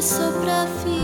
passo.